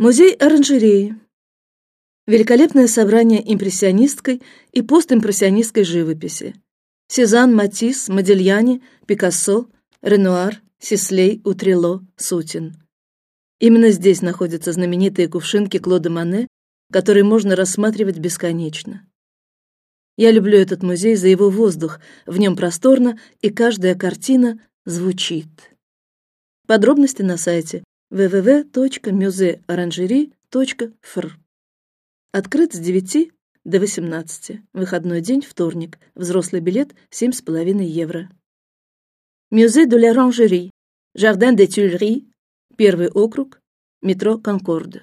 Музей оранжереи. Великолепное собрание импрессионистской и постимпрессионистской живописи. Сезанн, Матисс, Модельяни, Пикассо, Ренуар, Сислей, Утрело, Сутин. Именно здесь находятся знаменитые кувшинки Клода Мане, которые можно рассматривать бесконечно. Я люблю этот музей за его воздух, в нем просторно и каждая картина звучит. Подробности на сайте www.museorangerie.fr. Открыт с 9 до 18. Выходной день вторник. Взрослый билет семь с половиной евро. Musée de l'Orangerie, Jardin des Tuileries, первый округ, метро Конкорд.